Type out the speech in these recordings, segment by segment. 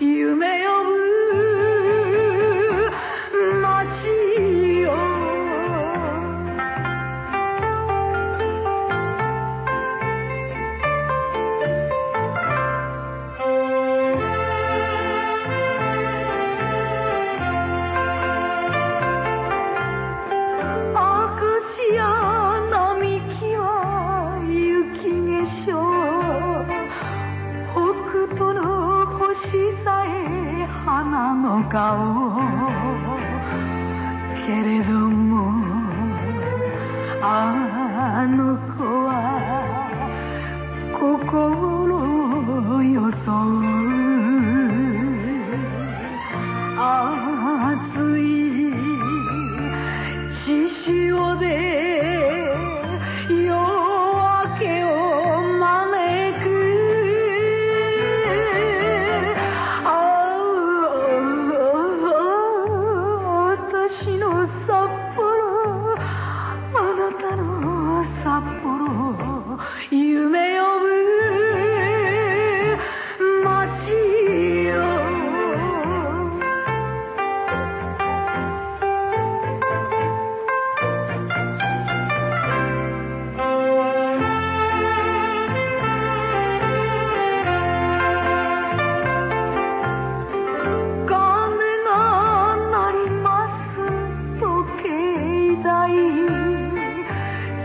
夢を顔けれども。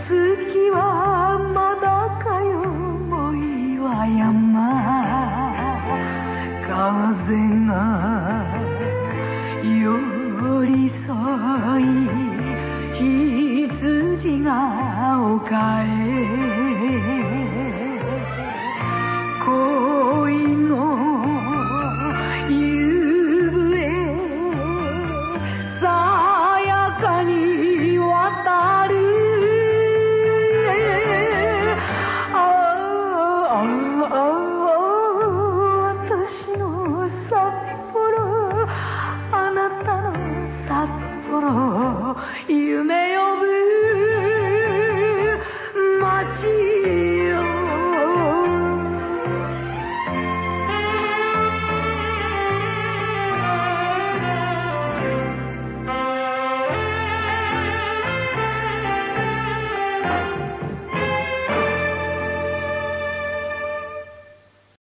月はまだかよ森は山。風が寄り添い羊が丘へ